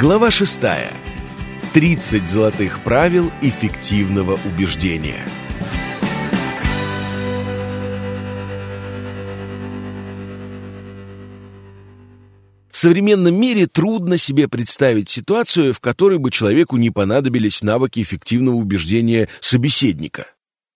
Глава 6. 30 золотых правил эффективного убеждения. В современном мире трудно себе представить ситуацию, в которой бы человеку не понадобились навыки эффективного убеждения собеседника.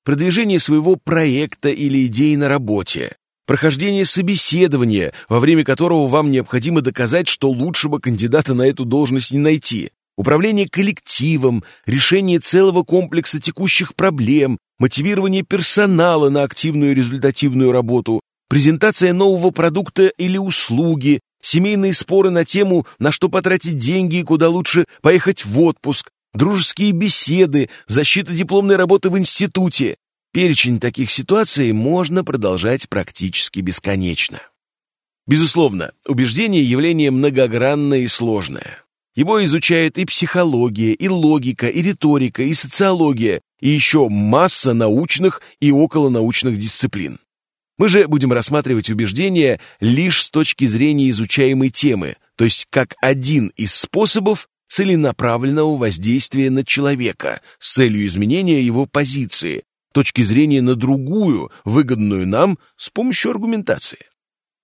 Продвижение своего проекта или идеи на работе, прохождение собеседования, во время которого вам необходимо доказать, что лучшего кандидата на эту должность не найти, управление коллективом, решение целого комплекса текущих проблем, мотивирование персонала на активную результативную работу, презентация нового продукта или услуги, семейные споры на тему, на что потратить деньги и куда лучше поехать в отпуск, дружеские беседы, защита дипломной работы в институте, Перечень таких ситуаций можно продолжать практически бесконечно. Безусловно, убеждение – явление многогранное и сложное. Его изучает и психология, и логика, и риторика, и социология, и еще масса научных и околонаучных дисциплин. Мы же будем рассматривать убеждения лишь с точки зрения изучаемой темы, то есть как один из способов целенаправленного воздействия на человека с целью изменения его позиции, точки зрения на другую, выгодную нам, с помощью аргументации.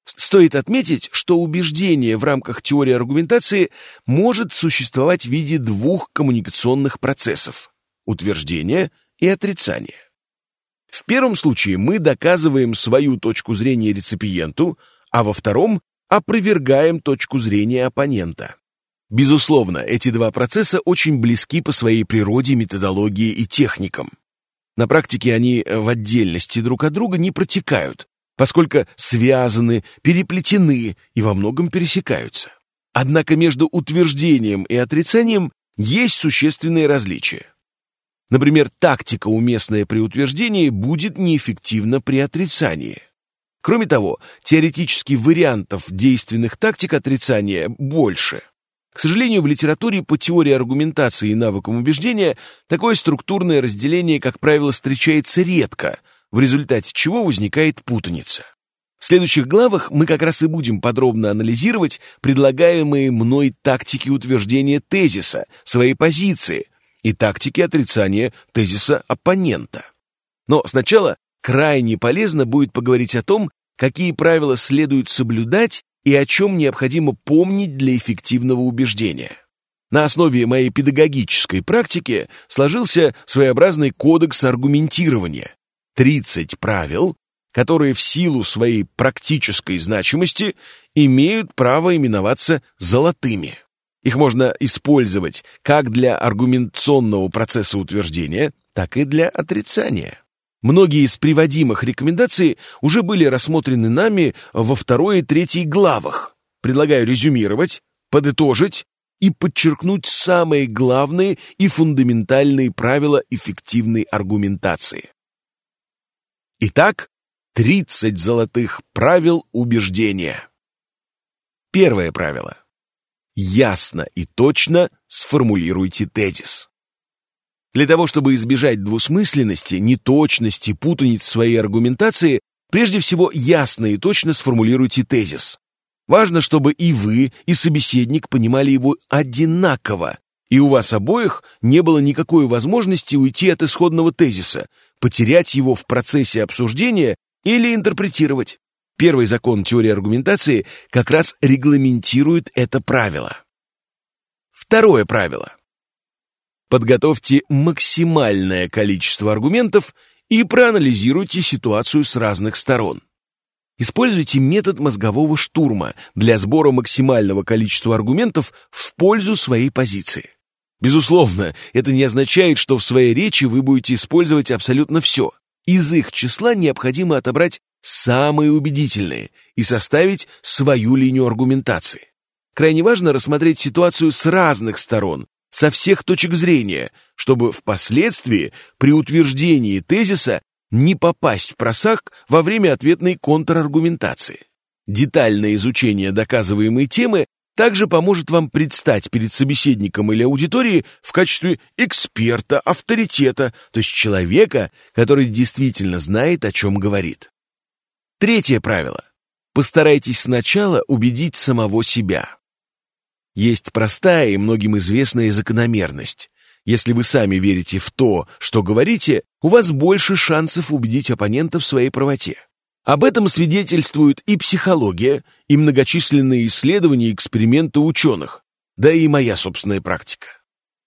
Стоит отметить, что убеждение в рамках теории аргументации может существовать в виде двух коммуникационных процессов – утверждения и отрицания. В первом случае мы доказываем свою точку зрения реципиенту, а во втором – опровергаем точку зрения оппонента. Безусловно, эти два процесса очень близки по своей природе, методологии и техникам. На практике они в отдельности друг от друга не протекают, поскольку связаны, переплетены и во многом пересекаются. Однако между утверждением и отрицанием есть существенные различия. Например, тактика, уместная при утверждении, будет неэффективна при отрицании. Кроме того, теоретически вариантов действенных тактик отрицания больше. К сожалению, в литературе по теории аргументации и навыкам убеждения такое структурное разделение, как правило, встречается редко, в результате чего возникает путаница. В следующих главах мы как раз и будем подробно анализировать предлагаемые мной тактики утверждения тезиса, своей позиции, и тактики отрицания тезиса оппонента. Но сначала крайне полезно будет поговорить о том, какие правила следует соблюдать и о чем необходимо помнить для эффективного убеждения. На основе моей педагогической практики сложился своеобразный кодекс аргументирования. 30 правил, которые в силу своей практической значимости имеют право именоваться золотыми. Их можно использовать как для аргументационного процесса утверждения, так и для отрицания. Многие из приводимых рекомендаций уже были рассмотрены нами во второй и третьей главах. Предлагаю резюмировать, подытожить и подчеркнуть самые главные и фундаментальные правила эффективной аргументации. Итак, 30 золотых правил убеждения. Первое правило. Ясно и точно сформулируйте тезис. Для того, чтобы избежать двусмысленности, неточности, путаниц своей аргументации, прежде всего ясно и точно сформулируйте тезис. Важно, чтобы и вы, и собеседник понимали его одинаково, и у вас обоих не было никакой возможности уйти от исходного тезиса, потерять его в процессе обсуждения или интерпретировать. Первый закон теории аргументации как раз регламентирует это правило. Второе правило. Подготовьте максимальное количество аргументов и проанализируйте ситуацию с разных сторон. Используйте метод мозгового штурма для сбора максимального количества аргументов в пользу своей позиции. Безусловно, это не означает, что в своей речи вы будете использовать абсолютно все. Из их числа необходимо отобрать самые убедительные и составить свою линию аргументации. Крайне важно рассмотреть ситуацию с разных сторон, со всех точек зрения, чтобы впоследствии при утверждении тезиса не попасть в просак во время ответной контраргументации. Детальное изучение доказываемой темы также поможет вам предстать перед собеседником или аудиторией в качестве эксперта, авторитета, то есть человека, который действительно знает, о чем говорит. Третье правило. Постарайтесь сначала убедить самого себя. Есть простая и многим известная закономерность. Если вы сами верите в то, что говорите, у вас больше шансов убедить оппонента в своей правоте. Об этом свидетельствуют и психология, и многочисленные исследования и эксперименты ученых, да и моя собственная практика.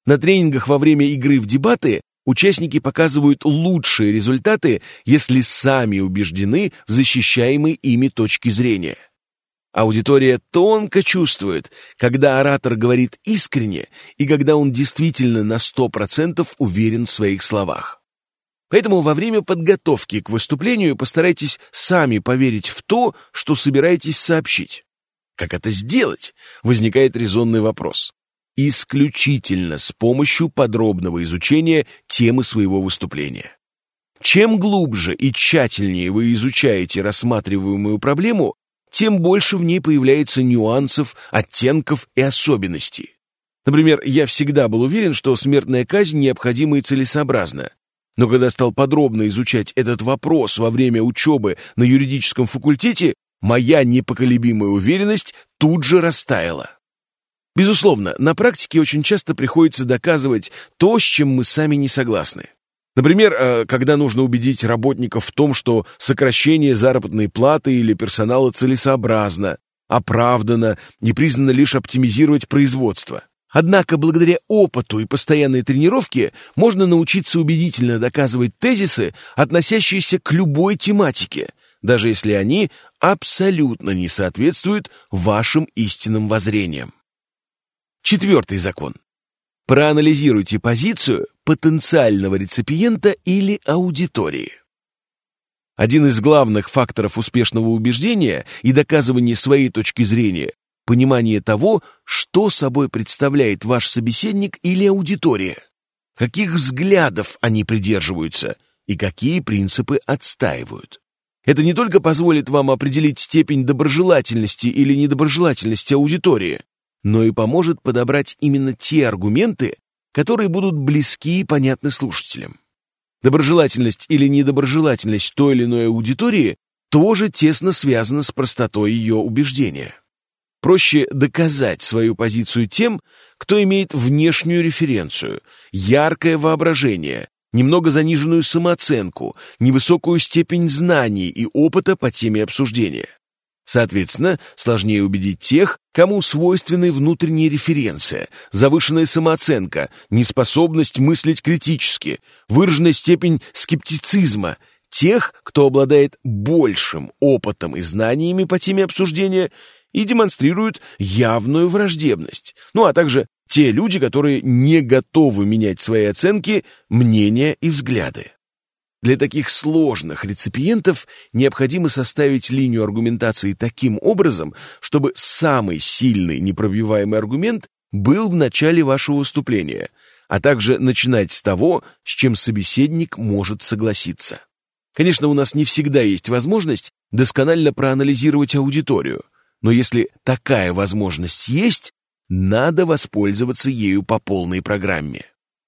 На тренингах во время игры в дебаты участники показывают лучшие результаты, если сами убеждены в защищаемой ими точке зрения. Аудитория тонко чувствует, когда оратор говорит искренне и когда он действительно на 100% уверен в своих словах. Поэтому во время подготовки к выступлению постарайтесь сами поверить в то, что собираетесь сообщить. Как это сделать? Возникает резонный вопрос. Исключительно с помощью подробного изучения темы своего выступления. Чем глубже и тщательнее вы изучаете рассматриваемую проблему, тем больше в ней появляется нюансов, оттенков и особенностей. Например, я всегда был уверен, что смертная казнь необходима и целесообразна. Но когда стал подробно изучать этот вопрос во время учебы на юридическом факультете, моя непоколебимая уверенность тут же растаяла. Безусловно, на практике очень часто приходится доказывать то, с чем мы сами не согласны. Например, э, когда нужно убедить работников в том, что сокращение заработной платы или персонала целесообразно, оправдано и признано лишь оптимизировать производство. Однако благодаря опыту и постоянной тренировке можно научиться убедительно доказывать тезисы, относящиеся к любой тематике, даже если они абсолютно не соответствуют вашим истинным воззрениям. Четвертый закон. Проанализируйте позицию потенциального реципиента или аудитории. Один из главных факторов успешного убеждения и доказывания своей точки зрения – понимание того, что собой представляет ваш собеседник или аудитория, каких взглядов они придерживаются и какие принципы отстаивают. Это не только позволит вам определить степень доброжелательности или недоброжелательности аудитории, но и поможет подобрать именно те аргументы, которые будут близки и понятны слушателям. Доброжелательность или недоброжелательность той или иной аудитории тоже тесно связана с простотой ее убеждения. Проще доказать свою позицию тем, кто имеет внешнюю референцию, яркое воображение, немного заниженную самооценку, невысокую степень знаний и опыта по теме обсуждения. Соответственно, сложнее убедить тех, кому свойственны внутренние референция, завышенная самооценка, неспособность мыслить критически, выраженная степень скептицизма, тех, кто обладает большим опытом и знаниями по теме обсуждения и демонстрирует явную враждебность, ну а также те люди, которые не готовы менять свои оценки, мнения и взгляды. Для таких сложных реципиентов необходимо составить линию аргументации таким образом, чтобы самый сильный непробиваемый аргумент был в начале вашего выступления, а также начинать с того, с чем собеседник может согласиться. Конечно, у нас не всегда есть возможность досконально проанализировать аудиторию, но если такая возможность есть, надо воспользоваться ею по полной программе.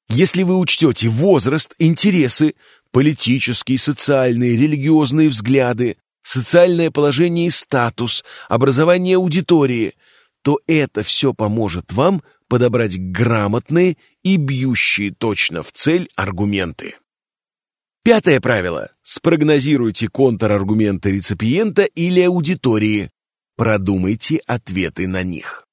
Если вы учтете возраст, интересы, политические, социальные, религиозные взгляды, социальное положение и статус, образование аудитории, то это все поможет вам подобрать грамотные и бьющие точно в цель аргументы. Пятое правило. Спрогнозируйте контраргументы реципиента или аудитории. Продумайте ответы на них.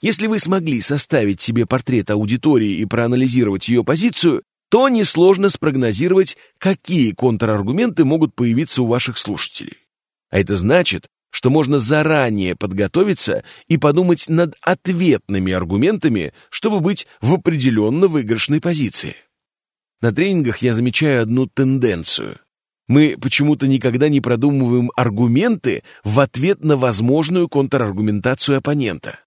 Если вы смогли составить себе портрет аудитории и проанализировать ее позицию, то несложно спрогнозировать, какие контраргументы могут появиться у ваших слушателей. А это значит, что можно заранее подготовиться и подумать над ответными аргументами, чтобы быть в определенно выигрышной позиции. На тренингах я замечаю одну тенденцию. Мы почему-то никогда не продумываем аргументы в ответ на возможную контраргументацию оппонента.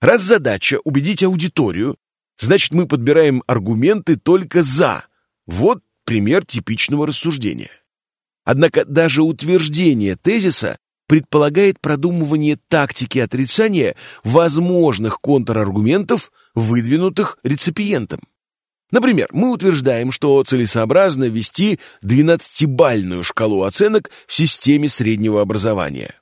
Раз задача убедить аудиторию, значит мы подбираем аргументы только «за». Вот пример типичного рассуждения. Однако даже утверждение тезиса предполагает продумывание тактики отрицания возможных контраргументов, выдвинутых реципиентом. Например, мы утверждаем, что целесообразно ввести 12-бальную шкалу оценок в системе среднего образования.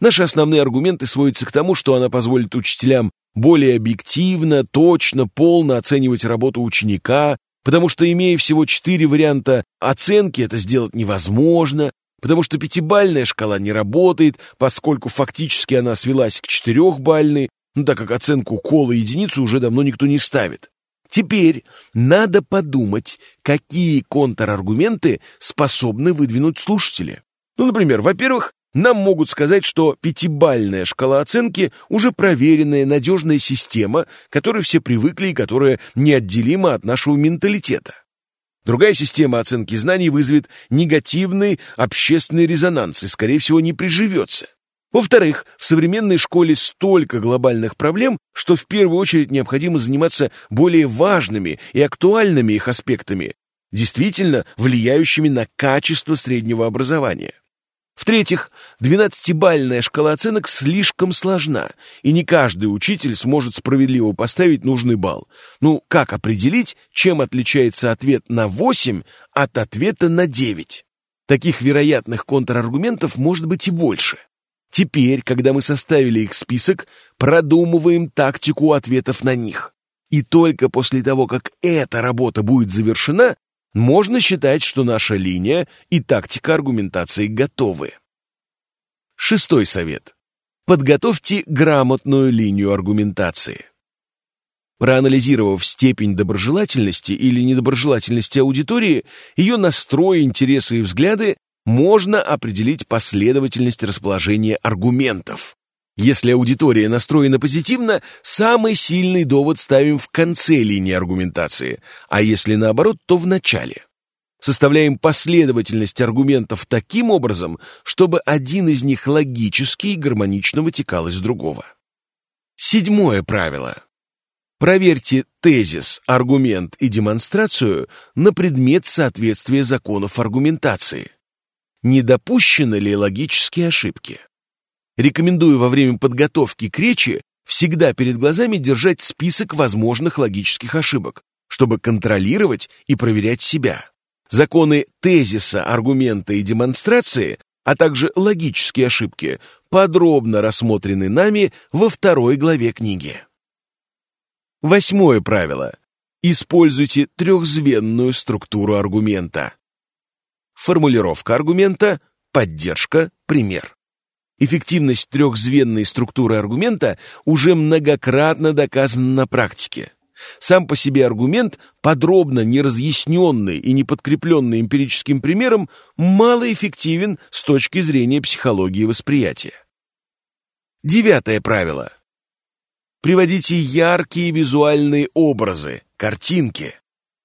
Наши основные аргументы сводятся к тому, что она позволит учителям более объективно, точно, полно оценивать работу ученика, потому что, имея всего четыре варианта оценки, это сделать невозможно, потому что пятибальная шкала не работает, поскольку фактически она свелась к четырехбальной, ну, так как оценку кола единицу уже давно никто не ставит. Теперь надо подумать, какие контраргументы способны выдвинуть слушатели. Ну, например, во-первых, нам могут сказать, что пятибальная шкала оценки уже проверенная, надежная система, которой все привыкли и которая неотделима от нашего менталитета. Другая система оценки знаний вызовет негативный общественный резонанс и, скорее всего, не приживется. Во-вторых, в современной школе столько глобальных проблем, что в первую очередь необходимо заниматься более важными и актуальными их аспектами, действительно влияющими на качество среднего образования. В-третьих, 12-бальная шкала оценок слишком сложна, и не каждый учитель сможет справедливо поставить нужный балл. Ну, как определить, чем отличается ответ на 8 от ответа на 9? Таких вероятных контраргументов может быть и больше. Теперь, когда мы составили их список, продумываем тактику ответов на них. И только после того, как эта работа будет завершена, можно считать, что наша линия и тактика аргументации готовы. Шестой совет. Подготовьте грамотную линию аргументации. Проанализировав степень доброжелательности или недоброжелательности аудитории, ее настрой, интересы и взгляды, можно определить последовательность расположения аргументов. Если аудитория настроена позитивно, самый сильный довод ставим в конце линии аргументации, а если наоборот, то в начале. Составляем последовательность аргументов таким образом, чтобы один из них логически и гармонично вытекал из другого. Седьмое правило. Проверьте тезис, аргумент и демонстрацию на предмет соответствия законов аргументации. Не допущены ли логические ошибки? Рекомендую во время подготовки к речи всегда перед глазами держать список возможных логических ошибок, чтобы контролировать и проверять себя. Законы тезиса, аргумента и демонстрации, а также логические ошибки подробно рассмотрены нами во второй главе книги. Восьмое правило. Используйте трехзвенную структуру аргумента. Формулировка аргумента, поддержка, пример. Эффективность трехзвенной структуры аргумента уже многократно доказана на практике. Сам по себе аргумент, подробно не разъясненный и не подкрепленный эмпирическим примером, малоэффективен с точки зрения психологии восприятия. Девятое правило. Приводите яркие визуальные образы, картинки.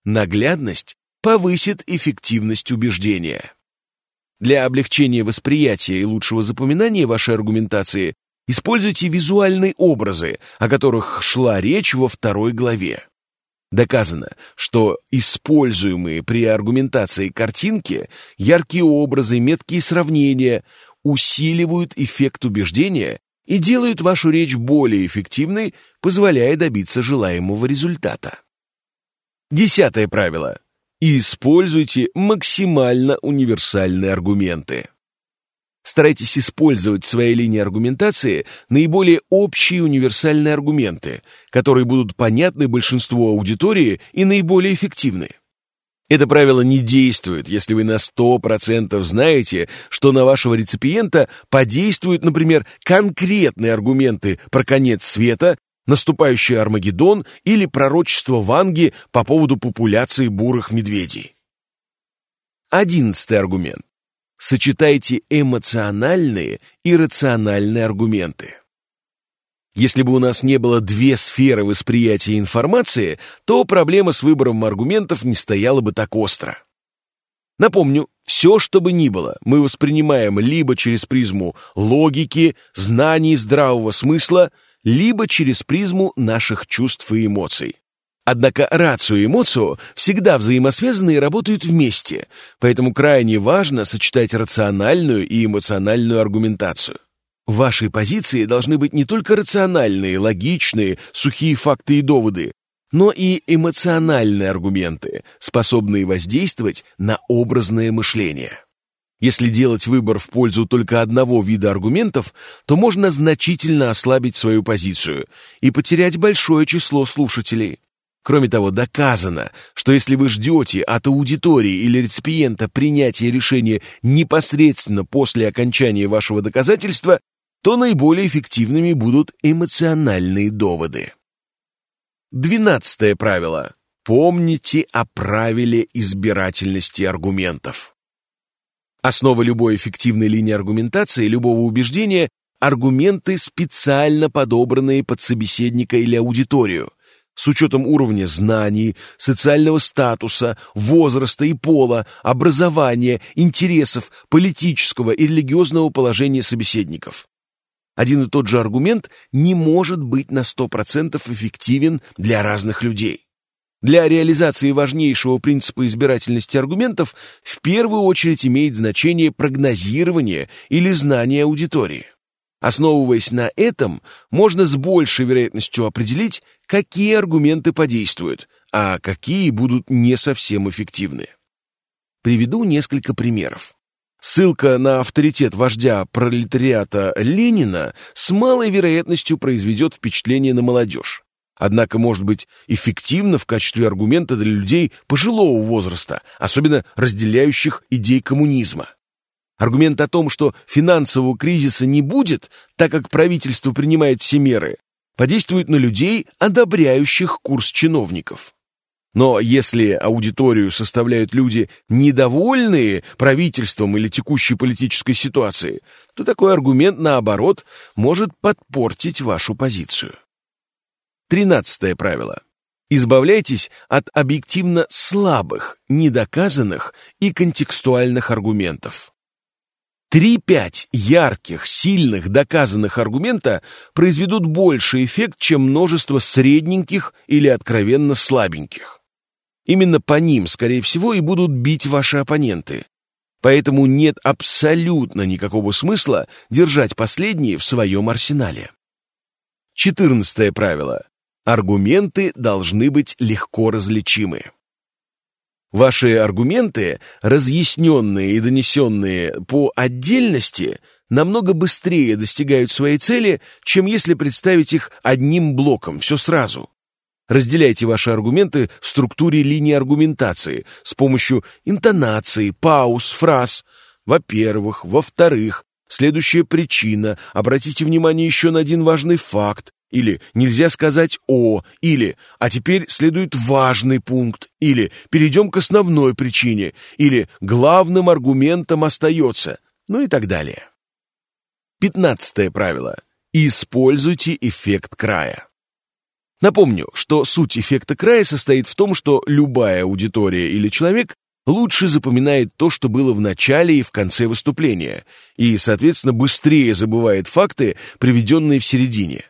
Наглядность повысит эффективность убеждения. Для облегчения восприятия и лучшего запоминания вашей аргументации используйте визуальные образы, о которых шла речь во второй главе. Доказано, что используемые при аргументации картинки, яркие образы, меткие сравнения усиливают эффект убеждения и делают вашу речь более эффективной, позволяя добиться желаемого результата. Десятое правило и используйте максимально универсальные аргументы. Старайтесь использовать в своей линии аргументации наиболее общие универсальные аргументы, которые будут понятны большинству аудитории и наиболее эффективны. Это правило не действует, если вы на 100% знаете, что на вашего реципиента подействуют, например, конкретные аргументы про конец света наступающий Армагеддон или пророчество Ванги по поводу популяции бурых медведей. Одиннадцатый аргумент. Сочетайте эмоциональные и рациональные аргументы. Если бы у нас не было две сферы восприятия информации, то проблема с выбором аргументов не стояла бы так остро. Напомню, все, что бы ни было, мы воспринимаем либо через призму логики, знаний, здравого смысла – либо через призму наших чувств и эмоций. Однако рацию и эмоцию всегда взаимосвязаны и работают вместе, поэтому крайне важно сочетать рациональную и эмоциональную аргументацию. В вашей позиции должны быть не только рациональные, логичные, сухие факты и доводы, но и эмоциональные аргументы, способные воздействовать на образное мышление. Если делать выбор в пользу только одного вида аргументов, то можно значительно ослабить свою позицию и потерять большое число слушателей. Кроме того, доказано, что если вы ждете от аудитории или реципиента принятия решения непосредственно после окончания вашего доказательства, то наиболее эффективными будут эмоциональные доводы. Двенадцатое правило. Помните о правиле избирательности аргументов. Основа любой эффективной линии аргументации, любого убеждения – аргументы, специально подобранные под собеседника или аудиторию, с учетом уровня знаний, социального статуса, возраста и пола, образования, интересов, политического и религиозного положения собеседников. Один и тот же аргумент не может быть на 100% эффективен для разных людей. Для реализации важнейшего принципа избирательности аргументов в первую очередь имеет значение прогнозирование или знание аудитории. Основываясь на этом, можно с большей вероятностью определить, какие аргументы подействуют, а какие будут не совсем эффективны. Приведу несколько примеров. Ссылка на авторитет вождя пролетариата Ленина с малой вероятностью произведет впечатление на молодежь однако может быть эффективно в качестве аргумента для людей пожилого возраста, особенно разделяющих идей коммунизма. Аргумент о том, что финансового кризиса не будет, так как правительство принимает все меры, подействует на людей, одобряющих курс чиновников. Но если аудиторию составляют люди, недовольные правительством или текущей политической ситуацией, то такой аргумент, наоборот, может подпортить вашу позицию. Тринадцатое правило. Избавляйтесь от объективно слабых, недоказанных и контекстуальных аргументов. Три-пять ярких, сильных, доказанных аргумента произведут больший эффект, чем множество средненьких или откровенно слабеньких. Именно по ним, скорее всего, и будут бить ваши оппоненты. Поэтому нет абсолютно никакого смысла держать последние в своем арсенале. Четырнадцатое правило. Аргументы должны быть легко различимы. Ваши аргументы, разъясненные и донесенные по отдельности, намного быстрее достигают своей цели, чем если представить их одним блоком, все сразу. Разделяйте ваши аргументы в структуре линии аргументации с помощью интонации, пауз, фраз. Во-первых, во-вторых, следующая причина. Обратите внимание еще на один важный факт или нельзя сказать «о», или «а теперь следует важный пункт», или «перейдем к основной причине», или «главным аргументом остается», ну и так далее. Пятнадцатое правило. Используйте эффект края. Напомню, что суть эффекта края состоит в том, что любая аудитория или человек лучше запоминает то, что было в начале и в конце выступления, и, соответственно, быстрее забывает факты, приведенные в середине.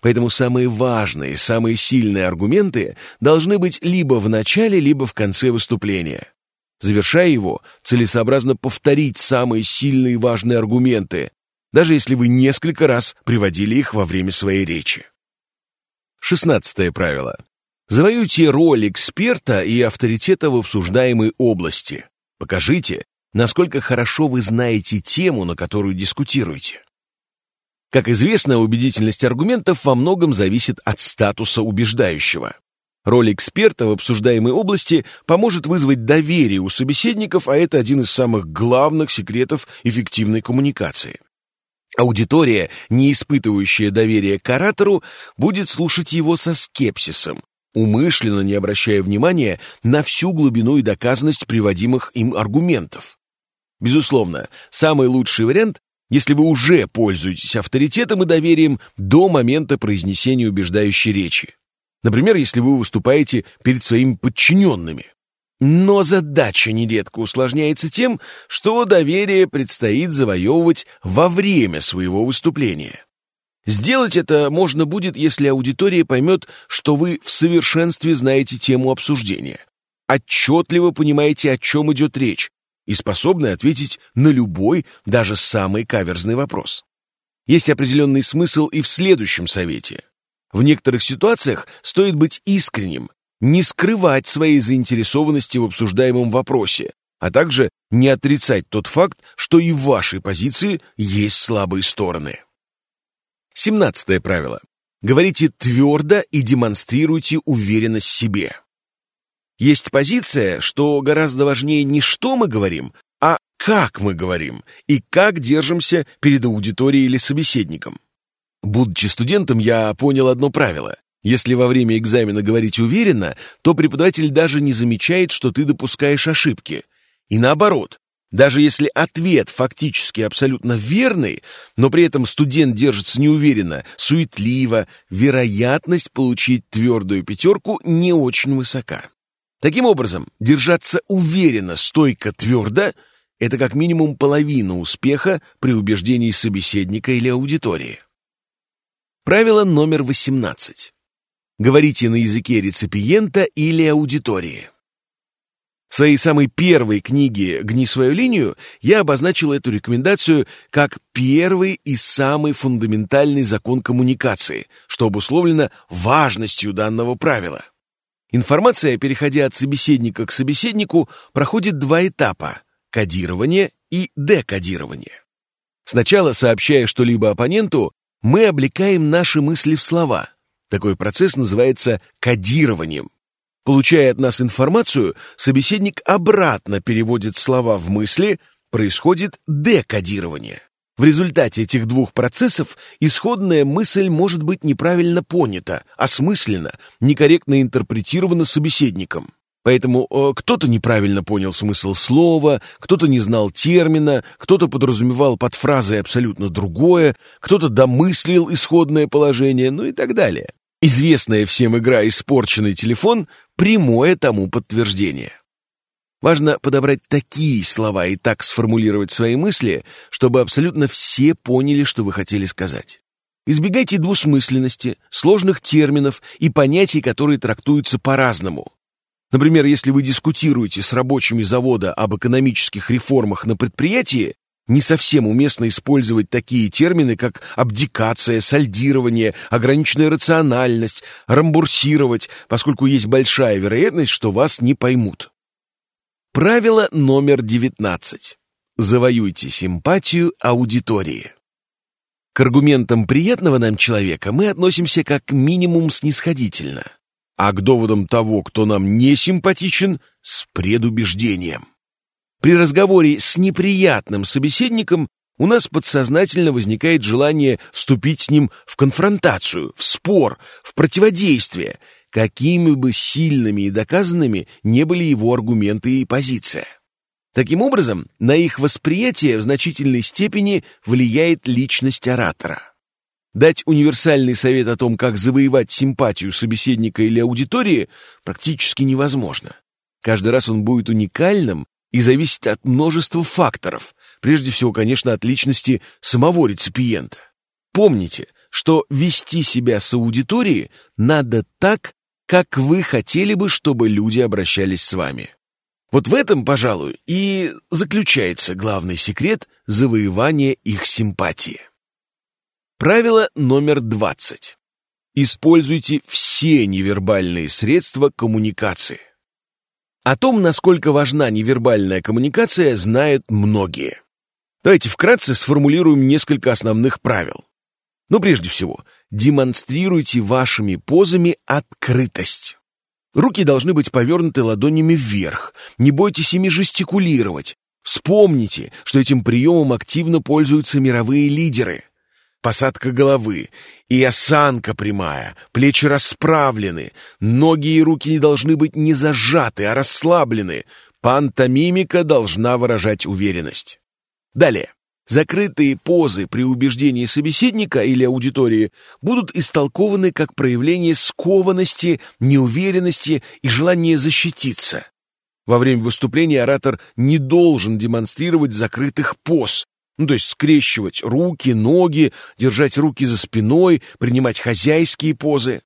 Поэтому самые важные, самые сильные аргументы должны быть либо в начале, либо в конце выступления. Завершая его, целесообразно повторить самые сильные и важные аргументы, даже если вы несколько раз приводили их во время своей речи. Шестнадцатое правило. Завоюйте роль эксперта и авторитета в обсуждаемой области. Покажите, насколько хорошо вы знаете тему, на которую дискутируете. Как известно, убедительность аргументов во многом зависит от статуса убеждающего. Роль эксперта в обсуждаемой области поможет вызвать доверие у собеседников, а это один из самых главных секретов эффективной коммуникации. Аудитория, не испытывающая доверия к оратору, будет слушать его со скепсисом, умышленно не обращая внимания на всю глубину и доказанность приводимых им аргументов. Безусловно, самый лучший вариант если вы уже пользуетесь авторитетом и доверием до момента произнесения убеждающей речи. Например, если вы выступаете перед своими подчиненными. Но задача нередко усложняется тем, что доверие предстоит завоевывать во время своего выступления. Сделать это можно будет, если аудитория поймет, что вы в совершенстве знаете тему обсуждения, отчетливо понимаете, о чем идет речь, и способны ответить на любой, даже самый каверзный вопрос. Есть определенный смысл и в следующем совете. В некоторых ситуациях стоит быть искренним, не скрывать своей заинтересованности в обсуждаемом вопросе, а также не отрицать тот факт, что и в вашей позиции есть слабые стороны. Семнадцатое правило. Говорите твердо и демонстрируйте уверенность в себе. Есть позиция, что гораздо важнее не что мы говорим, а как мы говорим и как держимся перед аудиторией или собеседником. Будучи студентом, я понял одно правило. Если во время экзамена говорить уверенно, то преподаватель даже не замечает, что ты допускаешь ошибки. И наоборот, даже если ответ фактически абсолютно верный, но при этом студент держится неуверенно, суетливо, вероятность получить твердую пятерку не очень высока. Таким образом, держаться уверенно, стойко, твердо – это как минимум половина успеха при убеждении собеседника или аудитории. Правило номер 18. Говорите на языке реципиента или аудитории. В своей самой первой книге «Гни свою линию» я обозначил эту рекомендацию как первый и самый фундаментальный закон коммуникации, что обусловлено важностью данного правила. Информация, переходя от собеседника к собеседнику, проходит два этапа – кодирование и декодирование. Сначала, сообщая что-либо оппоненту, мы облекаем наши мысли в слова. Такой процесс называется кодированием. Получая от нас информацию, собеседник обратно переводит слова в мысли, происходит декодирование. В результате этих двух процессов исходная мысль может быть неправильно понята, осмыслена, некорректно интерпретирована собеседником. Поэтому э, кто-то неправильно понял смысл слова, кто-то не знал термина, кто-то подразумевал под фразой абсолютно другое, кто-то домыслил исходное положение, ну и так далее. Известная всем игра «Испорченный телефон» — прямое тому подтверждение. Важно подобрать такие слова и так сформулировать свои мысли, чтобы абсолютно все поняли, что вы хотели сказать. Избегайте двусмысленности, сложных терминов и понятий, которые трактуются по-разному. Например, если вы дискутируете с рабочими завода об экономических реформах на предприятии, не совсем уместно использовать такие термины, как абдикация, сальдирование, ограниченная рациональность, рамбурсировать, поскольку есть большая вероятность, что вас не поймут. Правило номер 19. Завоюйте симпатию аудитории. К аргументам приятного нам человека мы относимся как минимум снисходительно, а к доводам того, кто нам не симпатичен, с предубеждением. При разговоре с неприятным собеседником у нас подсознательно возникает желание вступить с ним в конфронтацию, в спор, в противодействие, какими бы сильными и доказанными не были его аргументы и позиция. Таким образом, на их восприятие в значительной степени влияет личность оратора. Дать универсальный совет о том, как завоевать симпатию собеседника или аудитории, практически невозможно. Каждый раз он будет уникальным и зависит от множества факторов, прежде всего, конечно, от личности самого реципиента. Помните, что вести себя с аудиторией надо так, как вы хотели бы, чтобы люди обращались с вами. Вот в этом, пожалуй, и заключается главный секрет завоевания их симпатии. Правило номер 20. Используйте все невербальные средства коммуникации. О том, насколько важна невербальная коммуникация, знают многие. Давайте вкратце сформулируем несколько основных правил. Но прежде всего, демонстрируйте вашими позами открытость. Руки должны быть повернуты ладонями вверх. Не бойтесь ими жестикулировать. Вспомните, что этим приемом активно пользуются мировые лидеры посадка головы и осанка прямая, плечи расправлены, ноги и руки не должны быть не зажаты, а расслаблены. Пантомимика должна выражать уверенность. Далее. Закрытые позы при убеждении собеседника или аудитории будут истолкованы как проявление скованности, неуверенности и желания защититься. Во время выступления оратор не должен демонстрировать закрытых поз, ну, то есть скрещивать руки, ноги, держать руки за спиной, принимать хозяйские позы.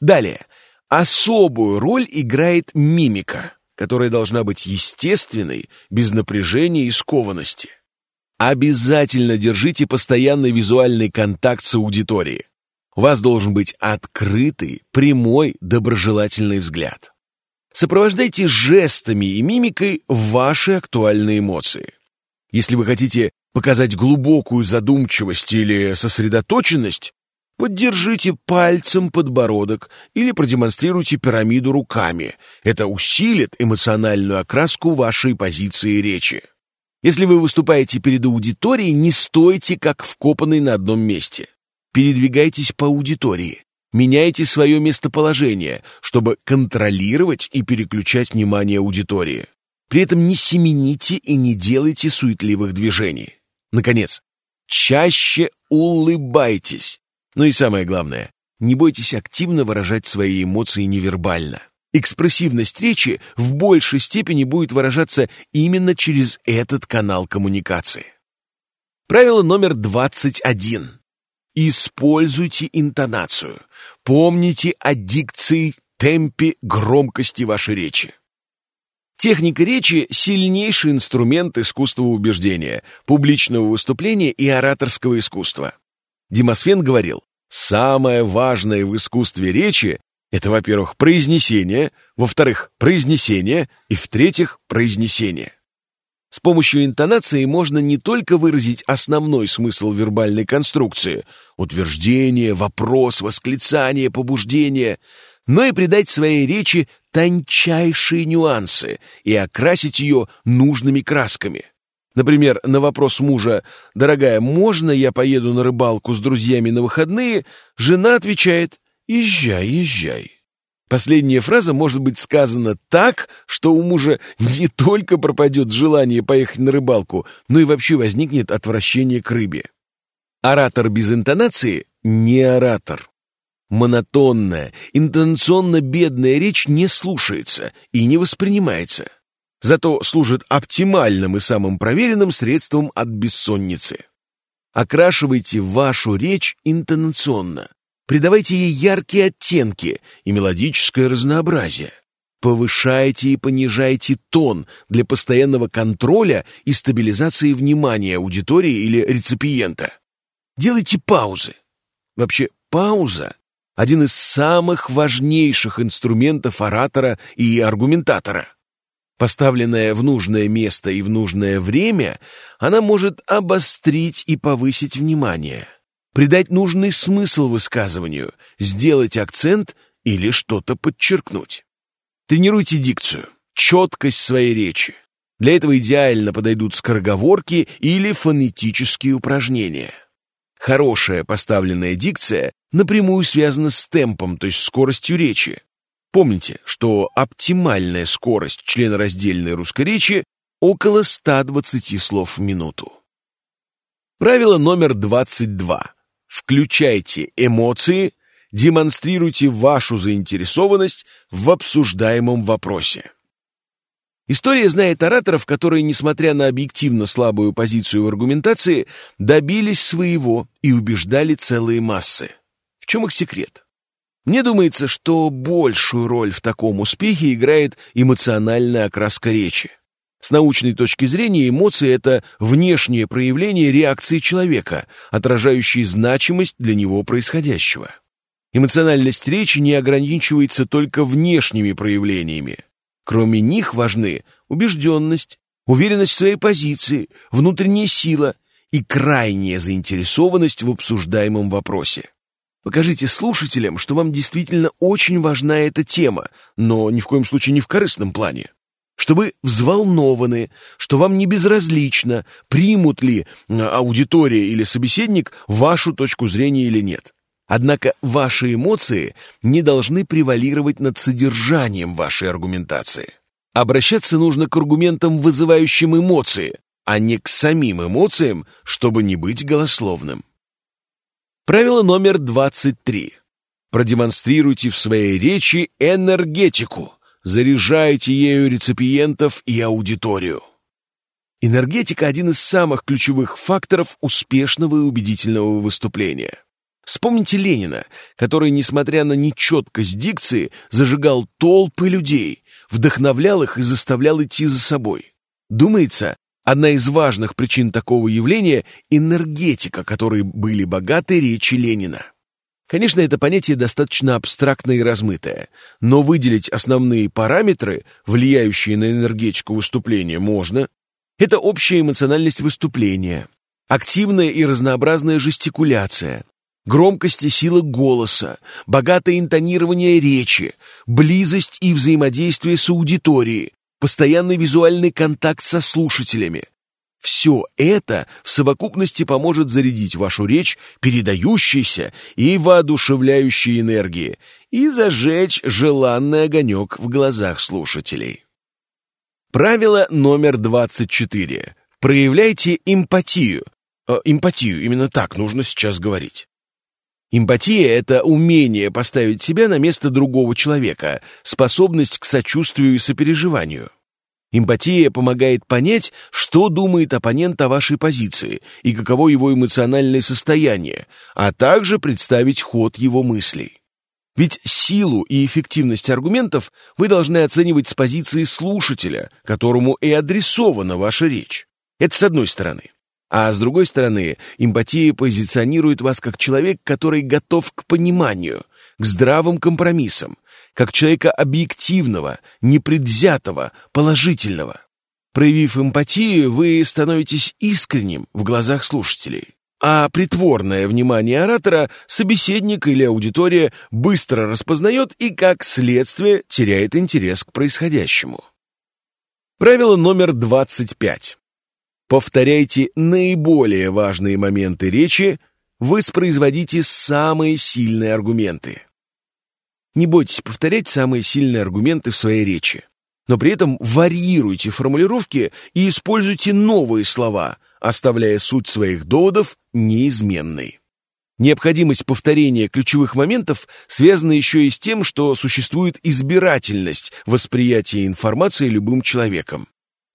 Далее. Особую роль играет мимика, которая должна быть естественной, без напряжения и скованности. Обязательно держите постоянный визуальный контакт с аудиторией. У вас должен быть открытый, прямой, доброжелательный взгляд. Сопровождайте жестами и мимикой ваши актуальные эмоции. Если вы хотите показать глубокую задумчивость или сосредоточенность, поддержите пальцем подбородок или продемонстрируйте пирамиду руками. Это усилит эмоциональную окраску вашей позиции речи. Если вы выступаете перед аудиторией, не стойте как вкопанный на одном месте. Передвигайтесь по аудитории. Меняйте свое местоположение, чтобы контролировать и переключать внимание аудитории. При этом не семените и не делайте суетливых движений. Наконец, чаще улыбайтесь. Ну и самое главное, не бойтесь активно выражать свои эмоции невербально. Экспрессивность речи в большей степени будет выражаться именно через этот канал коммуникации. Правило номер 21. Используйте интонацию. Помните о дикции, темпе, громкости вашей речи. Техника речи – сильнейший инструмент искусства убеждения, публичного выступления и ораторского искусства. Демосфен говорил, самое важное в искусстве речи – это, во-первых, произнесение, во-вторых, произнесение и, в-третьих, произнесение. С помощью интонации можно не только выразить основной смысл вербальной конструкции – утверждение, вопрос, восклицание, побуждение, но и придать своей речи тончайшие нюансы и окрасить ее нужными красками. Например, на вопрос мужа «Дорогая, можно я поеду на рыбалку с друзьями на выходные?» жена отвечает «Езжай, езжай». Последняя фраза может быть сказана так, что у мужа не только пропадет желание поехать на рыбалку, но и вообще возникнет отвращение к рыбе. Оратор без интонации — не оратор. Монотонная, интонационно-бедная речь не слушается и не воспринимается. Зато служит оптимальным и самым проверенным средством от бессонницы. Окрашивайте вашу речь интонационно. Придавайте ей яркие оттенки и мелодическое разнообразие. Повышайте и понижайте тон для постоянного контроля и стабилизации внимания аудитории или реципиента. Делайте паузы. Вообще, пауза – один из самых важнейших инструментов оратора и аргументатора. Поставленная в нужное место и в нужное время, она может обострить и повысить внимание – придать нужный смысл высказыванию, сделать акцент или что-то подчеркнуть. Тренируйте дикцию, четкость своей речи. Для этого идеально подойдут скороговорки или фонетические упражнения. Хорошая поставленная дикция напрямую связана с темпом, то есть скоростью речи. Помните, что оптимальная скорость членораздельной русской речи около 120 слов в минуту. Правило номер 22. Включайте эмоции, демонстрируйте вашу заинтересованность в обсуждаемом вопросе. История знает ораторов, которые, несмотря на объективно слабую позицию в аргументации, добились своего и убеждали целые массы. В чем их секрет? Мне думается, что большую роль в таком успехе играет эмоциональная окраска речи. С научной точки зрения эмоции — это внешнее проявление реакции человека, отражающие значимость для него происходящего. Эмоциональность речи не ограничивается только внешними проявлениями. Кроме них важны убежденность, уверенность в своей позиции, внутренняя сила и крайняя заинтересованность в обсуждаемом вопросе. Покажите слушателям, что вам действительно очень важна эта тема, но ни в коем случае не в корыстном плане что вы взволнованы, что вам не безразлично, примут ли аудитория или собеседник вашу точку зрения или нет. Однако ваши эмоции не должны превалировать над содержанием вашей аргументации. Обращаться нужно к аргументам, вызывающим эмоции, а не к самим эмоциям, чтобы не быть голословным. Правило номер 23. Продемонстрируйте в своей речи энергетику заряжайте ею реципиентов и аудиторию. Энергетика – один из самых ключевых факторов успешного и убедительного выступления. Вспомните Ленина, который, несмотря на нечеткость дикции, зажигал толпы людей, вдохновлял их и заставлял идти за собой. Думается, одна из важных причин такого явления – энергетика, которой были богаты речи Ленина. Конечно, это понятие достаточно абстрактное и размытое, но выделить основные параметры, влияющие на энергетику выступления, можно. Это общая эмоциональность выступления, активная и разнообразная жестикуляция, громкость и сила голоса, богатое интонирование речи, близость и взаимодействие с аудиторией, постоянный визуальный контакт со слушателями, все это в совокупности поможет зарядить вашу речь передающейся и воодушевляющей энергии и зажечь желанный огонек в глазах слушателей. Правило номер 24. Проявляйте эмпатию. Э, эмпатию, именно так нужно сейчас говорить. Эмпатия — это умение поставить себя на место другого человека, способность к сочувствию и сопереживанию. Эмпатия помогает понять, что думает оппонент о вашей позиции и каково его эмоциональное состояние, а также представить ход его мыслей. Ведь силу и эффективность аргументов вы должны оценивать с позиции слушателя, которому и адресована ваша речь. Это с одной стороны. А с другой стороны, эмпатия позиционирует вас как человек, который готов к пониманию, к здравым компромиссам, как человека объективного, непредвзятого, положительного. Проявив эмпатию, вы становитесь искренним в глазах слушателей. А притворное внимание оратора собеседник или аудитория быстро распознает и, как следствие, теряет интерес к происходящему. Правило номер 25. Повторяйте наиболее важные моменты речи, воспроизводите самые сильные аргументы. Не бойтесь повторять самые сильные аргументы в своей речи, но при этом варьируйте формулировки и используйте новые слова, оставляя суть своих доводов неизменной. Необходимость повторения ключевых моментов связана еще и с тем, что существует избирательность восприятия информации любым человеком.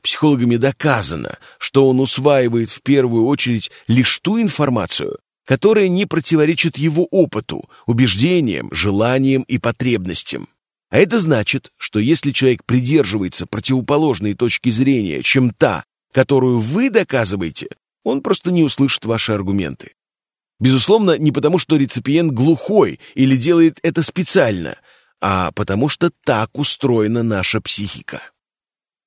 Психологами доказано, что он усваивает в первую очередь лишь ту информацию, которое не противоречит его опыту, убеждениям, желаниям и потребностям. А это значит, что если человек придерживается противоположной точки зрения, чем та, которую вы доказываете, он просто не услышит ваши аргументы. Безусловно, не потому, что реципиент глухой или делает это специально, а потому что так устроена наша психика.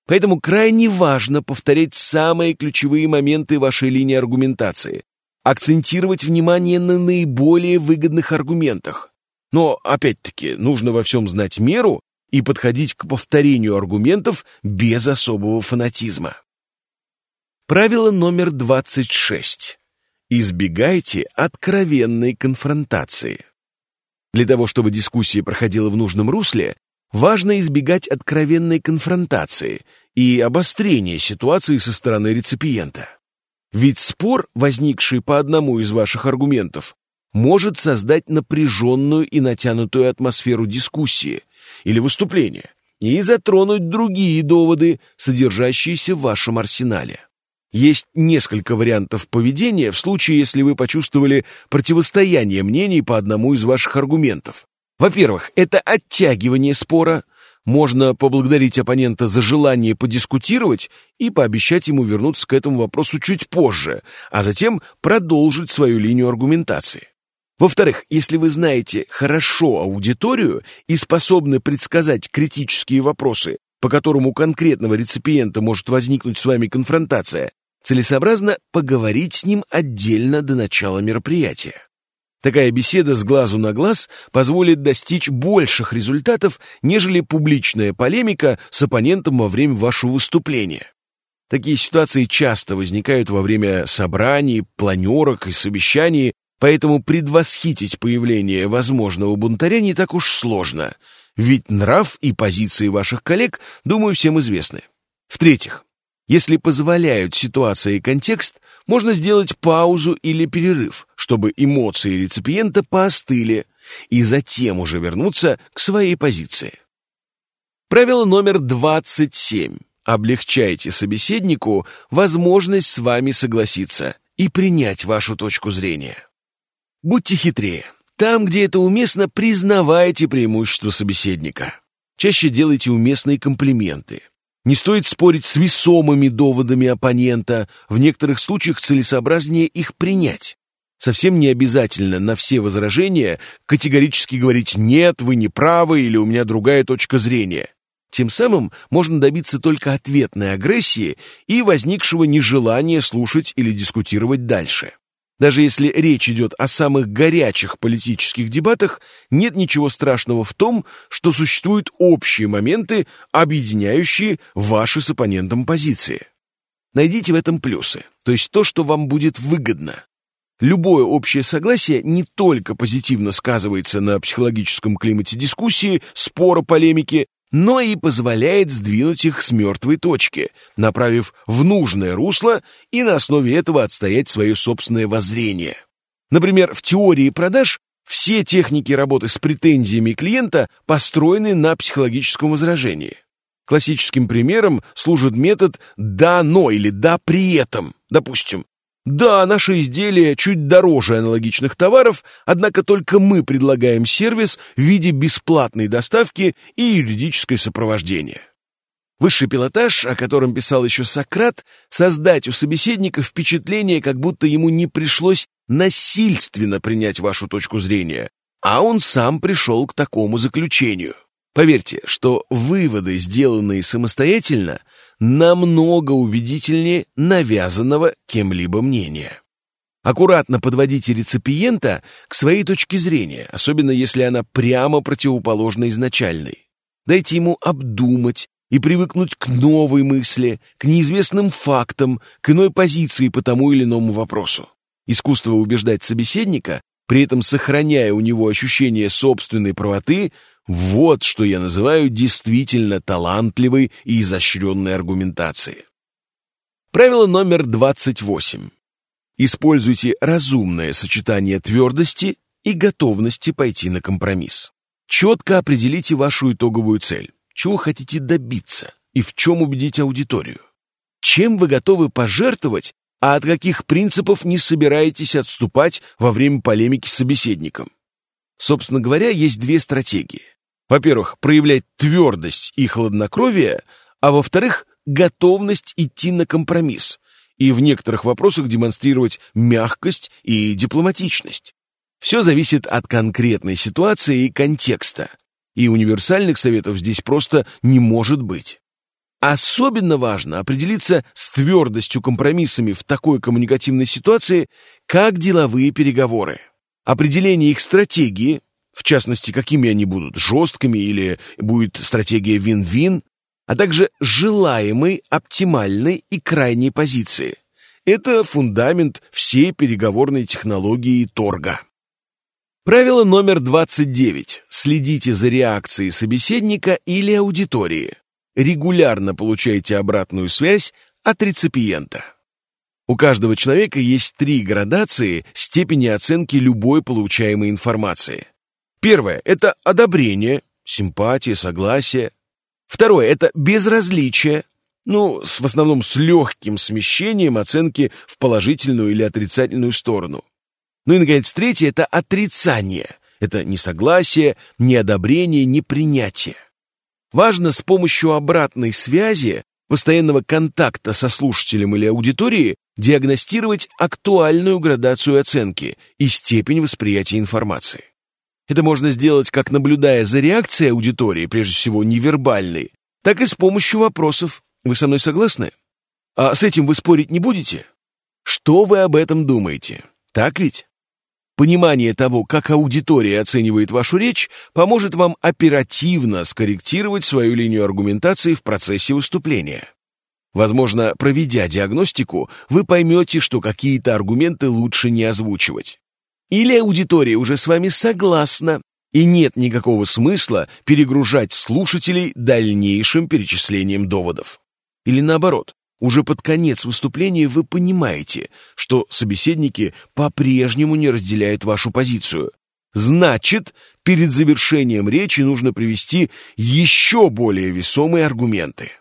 Поэтому крайне важно повторять самые ключевые моменты вашей линии аргументации, акцентировать внимание на наиболее выгодных аргументах. Но, опять-таки, нужно во всем знать меру и подходить к повторению аргументов без особого фанатизма. Правило номер 26. Избегайте откровенной конфронтации. Для того, чтобы дискуссия проходила в нужном русле, важно избегать откровенной конфронтации и обострения ситуации со стороны реципиента. Ведь спор, возникший по одному из ваших аргументов, может создать напряженную и натянутую атмосферу дискуссии или выступления и затронуть другие доводы, содержащиеся в вашем арсенале. Есть несколько вариантов поведения в случае, если вы почувствовали противостояние мнений по одному из ваших аргументов. Во-первых, это оттягивание спора – можно поблагодарить оппонента за желание подискутировать и пообещать ему вернуться к этому вопросу чуть позже, а затем продолжить свою линию аргументации. Во-вторых, если вы знаете хорошо аудиторию и способны предсказать критические вопросы, по которым у конкретного реципиента может возникнуть с вами конфронтация, целесообразно поговорить с ним отдельно до начала мероприятия. Такая беседа с глазу на глаз позволит достичь больших результатов, нежели публичная полемика с оппонентом во время вашего выступления. Такие ситуации часто возникают во время собраний, планерок и совещаний, поэтому предвосхитить появление возможного бунтаря не так уж сложно, ведь нрав и позиции ваших коллег, думаю, всем известны. В-третьих, если позволяют ситуация и контекст, можно сделать паузу или перерыв, чтобы эмоции реципиента поостыли, и затем уже вернуться к своей позиции. Правило номер 27. Облегчайте собеседнику возможность с вами согласиться и принять вашу точку зрения. Будьте хитрее. Там, где это уместно, признавайте преимущество собеседника. Чаще делайте уместные комплименты. Не стоит спорить с весомыми доводами оппонента, в некоторых случаях целесообразнее их принять. Совсем не обязательно на все возражения категорически говорить «нет, вы не правы» или «у меня другая точка зрения». Тем самым можно добиться только ответной агрессии и возникшего нежелания слушать или дискутировать дальше. Даже если речь идет о самых горячих политических дебатах, нет ничего страшного в том, что существуют общие моменты, объединяющие ваши с оппонентом позиции. Найдите в этом плюсы, то есть то, что вам будет выгодно. Любое общее согласие не только позитивно сказывается на психологическом климате дискуссии, спора, полемики, но и позволяет сдвинуть их с мертвой точки, направив в нужное русло и на основе этого отстоять свое собственное воззрение. Например, в теории продаж все техники работы с претензиями клиента построены на психологическом возражении. Классическим примером служит метод «да, но» или «да, при этом». Допустим, да, наши изделия чуть дороже аналогичных товаров, однако только мы предлагаем сервис в виде бесплатной доставки и юридическое сопровождение. Высший пилотаж, о котором писал еще Сократ, создать у собеседника впечатление, как будто ему не пришлось насильственно принять вашу точку зрения, а он сам пришел к такому заключению. Поверьте, что выводы, сделанные самостоятельно, намного убедительнее навязанного кем-либо мнения. Аккуратно подводите реципиента к своей точке зрения, особенно если она прямо противоположна изначальной. Дайте ему обдумать и привыкнуть к новой мысли, к неизвестным фактам, к иной позиции по тому или иному вопросу. Искусство убеждать собеседника, при этом сохраняя у него ощущение собственной правоты, вот что я называю действительно талантливой и изощренной аргументацией. Правило номер 28. Используйте разумное сочетание твердости и готовности пойти на компромисс. Четко определите вашу итоговую цель, чего хотите добиться и в чем убедить аудиторию. Чем вы готовы пожертвовать, а от каких принципов не собираетесь отступать во время полемики с собеседником. Собственно говоря, есть две стратегии. Во-первых, проявлять твердость и хладнокровие, а во-вторых, готовность идти на компромисс и в некоторых вопросах демонстрировать мягкость и дипломатичность. Все зависит от конкретной ситуации и контекста, и универсальных советов здесь просто не может быть. Особенно важно определиться с твердостью компромиссами в такой коммуникативной ситуации, как деловые переговоры. Определение их стратегии, в частности, какими они будут, жесткими или будет стратегия вин-вин, а также желаемой, оптимальной и крайней позиции. Это фундамент всей переговорной технологии торга. Правило номер 29. Следите за реакцией собеседника или аудитории. Регулярно получайте обратную связь от реципиента. У каждого человека есть три градации степени оценки любой получаемой информации. Первое – это одобрение, симпатия, согласие. Второе – это безразличие, ну, в основном с легким смещением оценки в положительную или отрицательную сторону. Ну и, наконец, третье – это отрицание. Это несогласие, неодобрение, непринятие. Важно с помощью обратной связи, постоянного контакта со слушателем или аудиторией диагностировать актуальную градацию оценки и степень восприятия информации. Это можно сделать как наблюдая за реакцией аудитории, прежде всего невербальной, так и с помощью вопросов. Вы со мной согласны? А с этим вы спорить не будете? Что вы об этом думаете? Так ведь? Понимание того, как аудитория оценивает вашу речь, поможет вам оперативно скорректировать свою линию аргументации в процессе выступления. Возможно, проведя диагностику, вы поймете, что какие-то аргументы лучше не озвучивать. Или аудитория уже с вами согласна, и нет никакого смысла перегружать слушателей дальнейшим перечислением доводов. Или наоборот, уже под конец выступления вы понимаете, что собеседники по-прежнему не разделяют вашу позицию. Значит, перед завершением речи нужно привести еще более весомые аргументы.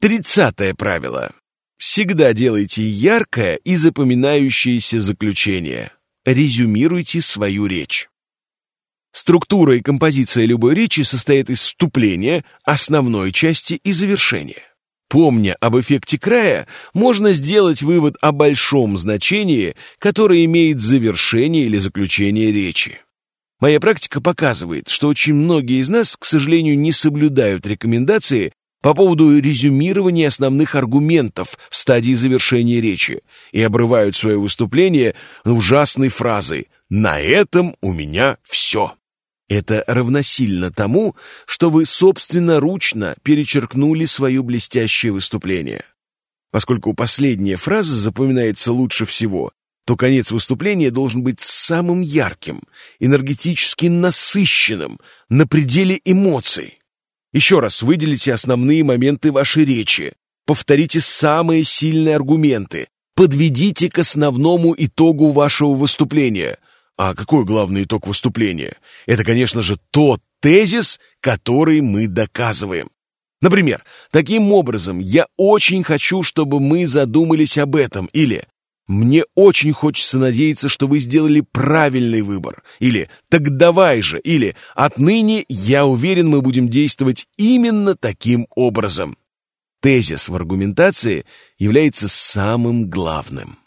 Тридцатое правило. Всегда делайте яркое и запоминающееся заключение резюмируйте свою речь. Структура и композиция любой речи состоит из вступления, основной части и завершения. Помня об эффекте края, можно сделать вывод о большом значении, которое имеет завершение или заключение речи. Моя практика показывает, что очень многие из нас, к сожалению, не соблюдают рекомендации по поводу резюмирования основных аргументов в стадии завершения речи и обрывают свое выступление ужасной фразой «На этом у меня все». Это равносильно тому, что вы собственноручно перечеркнули свое блестящее выступление. Поскольку последняя фраза запоминается лучше всего, то конец выступления должен быть самым ярким, энергетически насыщенным, на пределе эмоций. Еще раз выделите основные моменты вашей речи, повторите самые сильные аргументы, подведите к основному итогу вашего выступления, а какой главный итог выступления? Это, конечно же, тот тезис, который мы доказываем. Например, таким образом, я очень хочу, чтобы мы задумались об этом, или «Мне очень хочется надеяться, что вы сделали правильный выбор», или «Так давай же», или «Отныне я уверен, мы будем действовать именно таким образом». Тезис в аргументации является самым главным.